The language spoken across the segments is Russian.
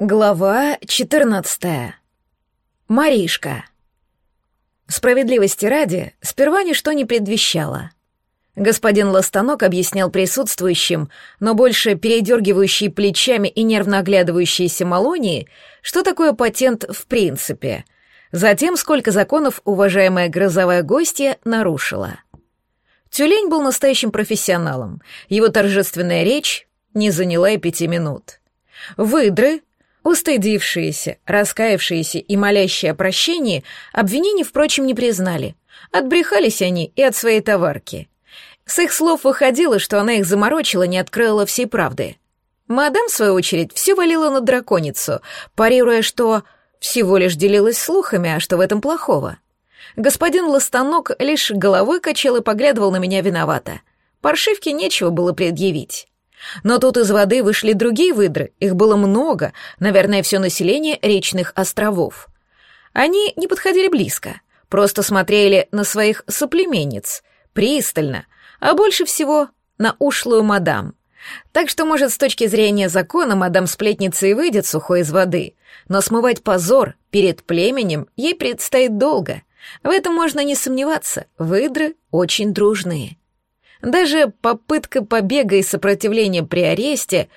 Глава 14. Маришка. Справедливости ради, сперва ничто не предвещало. Господин Ластанок объяснял присутствующим, но больше передергивающей плечами и нервно оглядывающейся Малонии, что такое патент в принципе. Затем, сколько законов уважаемая грозовая гостья нарушила. Тюлень был настоящим профессионалом. Его торжественная речь не заняла и пяти минут. Выдры, Устыдившиеся, раскаявшиеся и молящие о прощении обвинений, впрочем, не признали. Отбрехались они и от своей товарки. С их слов выходило, что она их заморочила, не открыла всей правды. Мадам, в свою очередь, все валила на драконицу, парируя, что всего лишь делилась слухами, а что в этом плохого. Господин Ластанок лишь головой качал и поглядывал на меня виновато. Паршивке нечего было предъявить. Но тут из воды вышли другие выдры, их было много, наверное, все население речных островов. Они не подходили близко, просто смотрели на своих соплеменниц, пристально, а больше всего на ушлую мадам. Так что, может, с точки зрения закона мадам-сплетница и выйдет сухой из воды, но смывать позор перед племенем ей предстоит долго. В этом можно не сомневаться, выдры очень дружные. Даже попытка побега и сопротивления при аресте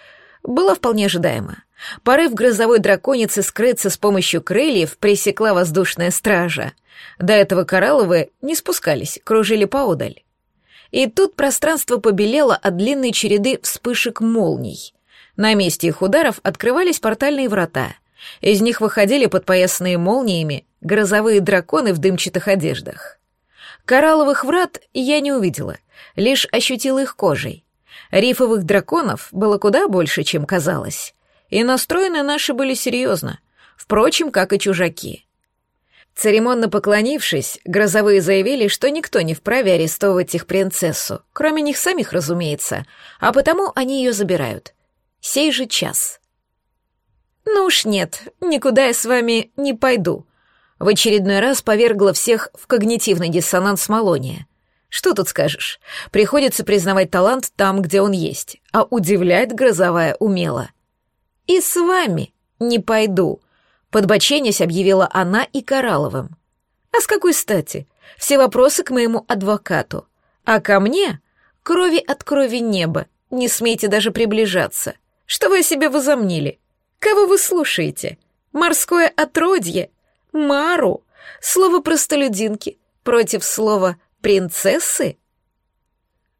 была вполне ожидаема. Порыв грозовой драконицы скрыться с помощью крыльев пресекла воздушная стража. До этого коралловые не спускались, кружили поодаль. И тут пространство побелело от длинной череды вспышек молний. На месте их ударов открывались портальные врата. Из них выходили подпоясанные молниями грозовые драконы в дымчатых одеждах. Коралловых врат я не увидела, лишь ощутила их кожей. Рифовых драконов было куда больше, чем казалось. И настроены наши были серьезно, впрочем, как и чужаки. Церемонно поклонившись, грозовые заявили, что никто не вправе арестовывать их принцессу, кроме них самих, разумеется, а потому они ее забирают. Сей же час. «Ну уж нет, никуда я с вами не пойду», в очередной раз повергла всех в когнитивный диссонанс Малония. Что тут скажешь? Приходится признавать талант там, где он есть, а удивляет грозовая умело. «И с вами не пойду», — подбоченясь объявила она и Коралловым. «А с какой стати? Все вопросы к моему адвокату. А ко мне крови от крови неба, не смейте даже приближаться. Что вы о себе возомнили? Кого вы слушаете? Морское отродье? Мару, слово простолюдинки против слова принцессы?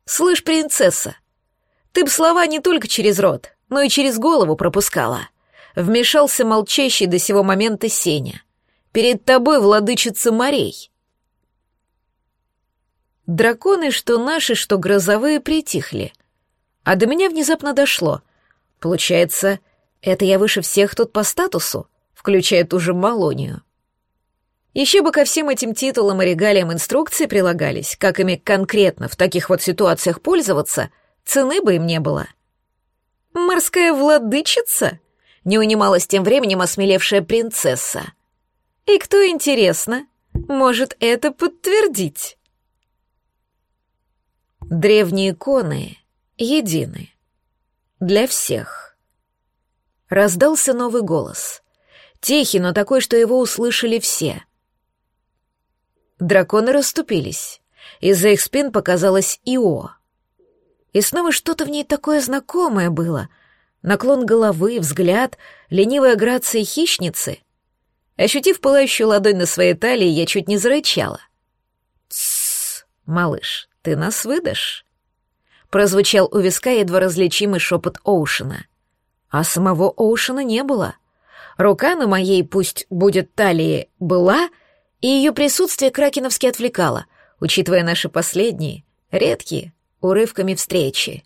Слышь, принцесса, ты б слова не только через рот, но и через голову пропускала. Вмешался молчащий до сего момента Сеня. Перед тобой владычица морей. Драконы, что наши, что грозовые, притихли. А до меня внезапно дошло. Получается, это я выше всех тут по статусу, включая ту же Малонию. Еще бы ко всем этим титулам и регалиям инструкции прилагались, как ими конкретно в таких вот ситуациях пользоваться, цены бы им не было. «Морская владычица?» — не унималась тем временем осмелевшая принцесса. «И кто, интересно, может это подтвердить?» Древние иконы едины. Для всех. Раздался новый голос. Тихий, но такой, что его услышали все — Драконы расступились. Из-за их спин показалась Ио. И снова что-то в ней такое знакомое было. Наклон головы, взгляд, ленивая грация хищницы. Ощутив пылающую ладонь на своей талии, я чуть не зарычала. «Тссс, малыш, ты нас выдашь?» Прозвучал у виска едва различимый шепот Оушена. А самого Оушена не было. Рука на моей, пусть будет талии, была — и ее присутствие Кракеновски отвлекало, учитывая наши последние, редкие, урывками встречи.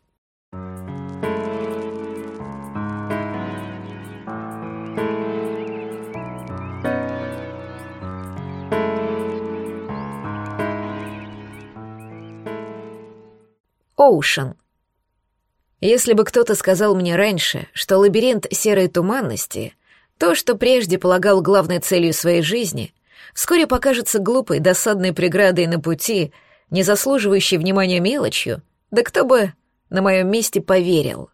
Оушен. Если бы кто-то сказал мне раньше, что лабиринт серой туманности — то, что прежде полагал главной целью своей жизни — вскоре покажется глупой, досадной преградой на пути, не заслуживающей внимания мелочью, да кто бы на моем месте поверил.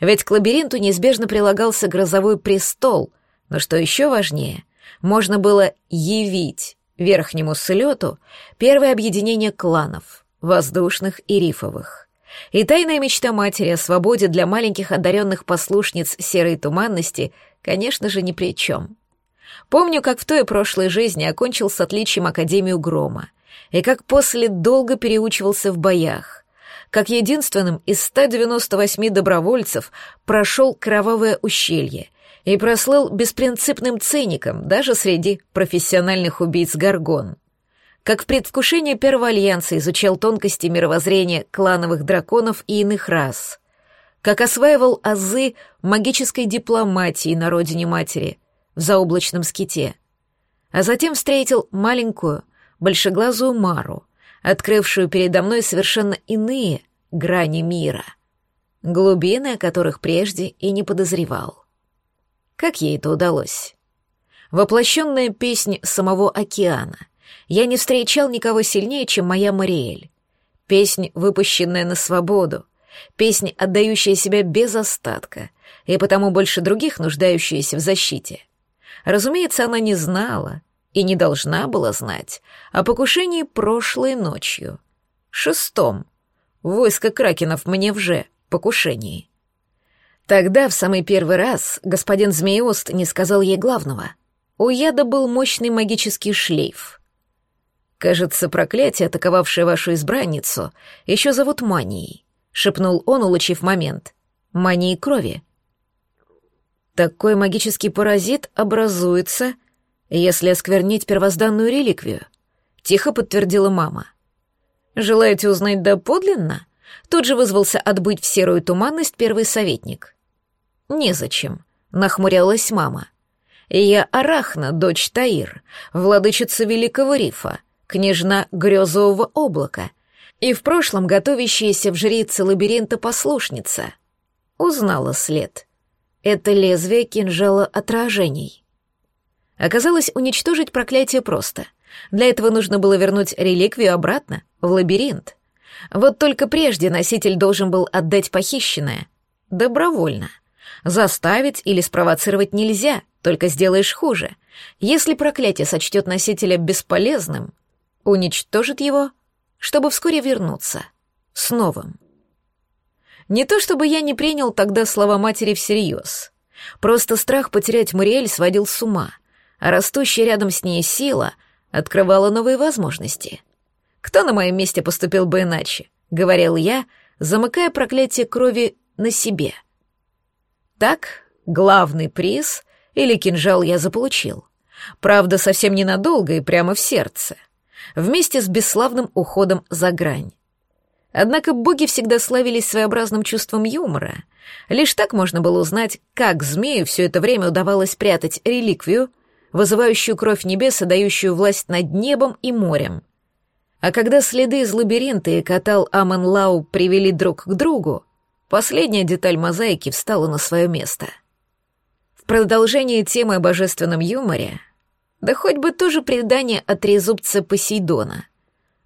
Ведь к лабиринту неизбежно прилагался грозовой престол, но что еще важнее, можно было явить верхнему слету первое объединение кланов, воздушных и рифовых. И тайная мечта матери о свободе для маленьких одаренных послушниц серой туманности, конечно же, ни при чем. Помню, как в той прошлой жизни окончил с отличием Академию Грома, и как после долго переучивался в боях, как единственным из 198 добровольцев прошел Кровавое ущелье и прослыл беспринципным циником даже среди профессиональных убийц Гаргон. Как в предвкушении Первого Альянса изучал тонкости мировоззрения клановых драконов и иных рас. Как осваивал азы магической дипломатии на родине матери, в заоблачном ските. А затем встретил маленькую, большеглазую Мару, открывшую передо мной совершенно иные грани мира, глубины, о которых прежде и не подозревал. Как ей это удалось? Воплощенная песнь самого океана. Я не встречал никого сильнее, чем моя Мариэль. Песнь, выпущенная на свободу, песнь, отдающая себя без остатка, и потому больше других нуждающаяся в защите — Разумеется, она не знала и не должна была знать о покушении прошлой ночью. Шестом. Войско Кракенов мне вже покушении. Тогда, в самый первый раз, господин Змееост не сказал ей главного. У яда был мощный магический шлейф. «Кажется, проклятие, атаковавшее вашу избранницу, еще зовут манией», — шепнул он, улучив момент. «Манией крови». Такой магический паразит образуется, если осквернить первозданную реликвию, тихо подтвердила мама. Желаете узнать доподлинно? Тут же вызвался отбыть в серую туманность первый советник. Незачем, нахмурялась мама. Я Арахна, дочь Таир, владычица Великого Рифа, княжна Грёзового облака и в прошлом готовящаяся в жрице лабиринта послушница. Узнала след — это лезвие кинжала отражений. Оказалось, уничтожить проклятие просто. Для этого нужно было вернуть реликвию обратно, в лабиринт. Вот только прежде носитель должен был отдать похищенное. Добровольно. Заставить или спровоцировать нельзя, только сделаешь хуже. Если проклятие сочтет носителя бесполезным, уничтожит его, чтобы вскоре вернуться. С новым. Не то чтобы я не принял тогда слова матери всерьез. Просто страх потерять Мариэль сводил с ума, а растущая рядом с ней сила открывала новые возможности. Кто на моем месте поступил бы иначе? Говорил я, замыкая проклятие крови на себе. Так, главный приз или кинжал я заполучил. Правда, совсем ненадолго и прямо в сердце. Вместе с бесславным уходом за грань. Однако боги всегда славились своеобразным чувством юмора. Лишь так можно было узнать, как змею все это время удавалось прятать реликвию, вызывающую кровь небес и дающую власть над небом и морем. А когда следы из лабиринта и катал Амон Лау привели друг к другу, последняя деталь мозаики встала на свое место. В продолжении темы о божественном юморе, да хоть бы тоже предание от трезубца Посейдона —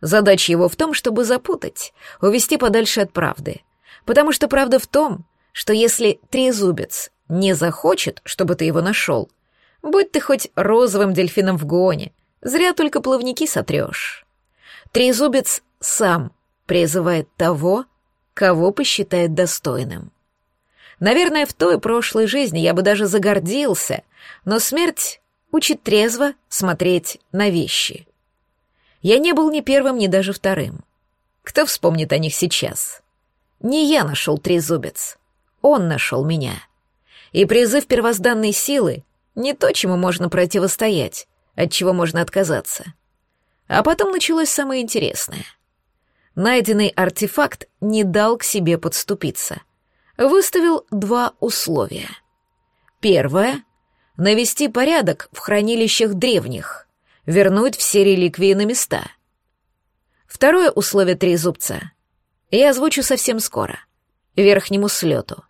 Задача его в том, чтобы запутать, увести подальше от правды. Потому что правда в том, что если трезубец не захочет, чтобы ты его нашел, будь ты хоть розовым дельфином в гоне, зря только плавники сотрешь. Трезубец сам призывает того, кого посчитает достойным. Наверное, в той прошлой жизни я бы даже загордился, но смерть учит трезво смотреть на вещи. Я не был ни первым, ни даже вторым. Кто вспомнит о них сейчас? Не я нашел трезубец. Он нашел меня. И призыв первозданной силы — не то, чему можно противостоять, от чего можно отказаться. А потом началось самое интересное. Найденный артефакт не дал к себе подступиться. Выставил два условия. Первое — навести порядок в хранилищах древних вернуть все реликвии на места. Второе условие трезубца я озвучу совсем скоро, верхнему слету.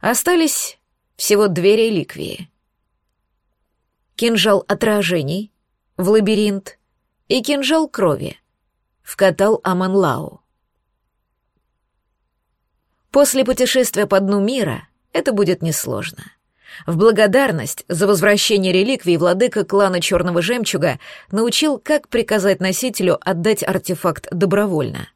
Остались всего две реликвии. Кинжал отражений в лабиринт и кинжал крови в катал Аманлау. После путешествия по дну мира это будет несложно. В благодарность за возвращение реликвий владыка клана Черного Жемчуга научил, как приказать носителю отдать артефакт добровольно.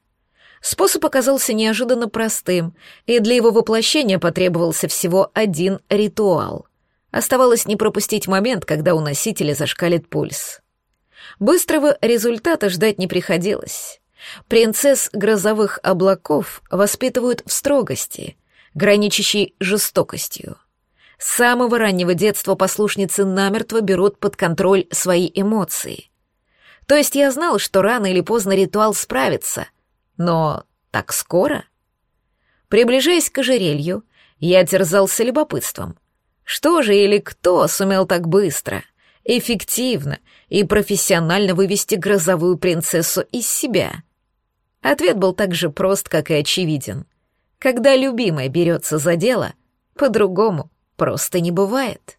Способ оказался неожиданно простым, и для его воплощения потребовался всего один ритуал. Оставалось не пропустить момент, когда у носителя зашкалит пульс. Быстрого результата ждать не приходилось. Принцесс грозовых облаков воспитывают в строгости, граничащей жестокостью. С самого раннего детства послушницы намертво берут под контроль свои эмоции. То есть я знал, что рано или поздно ритуал справится, но так скоро? Приближаясь к ожерелью, я терзался любопытством. Что же или кто сумел так быстро, эффективно и профессионально вывести грозовую принцессу из себя? Ответ был так же прост, как и очевиден. Когда любимая берется за дело, по-другому просто не бывает.